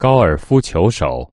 高尔夫球手。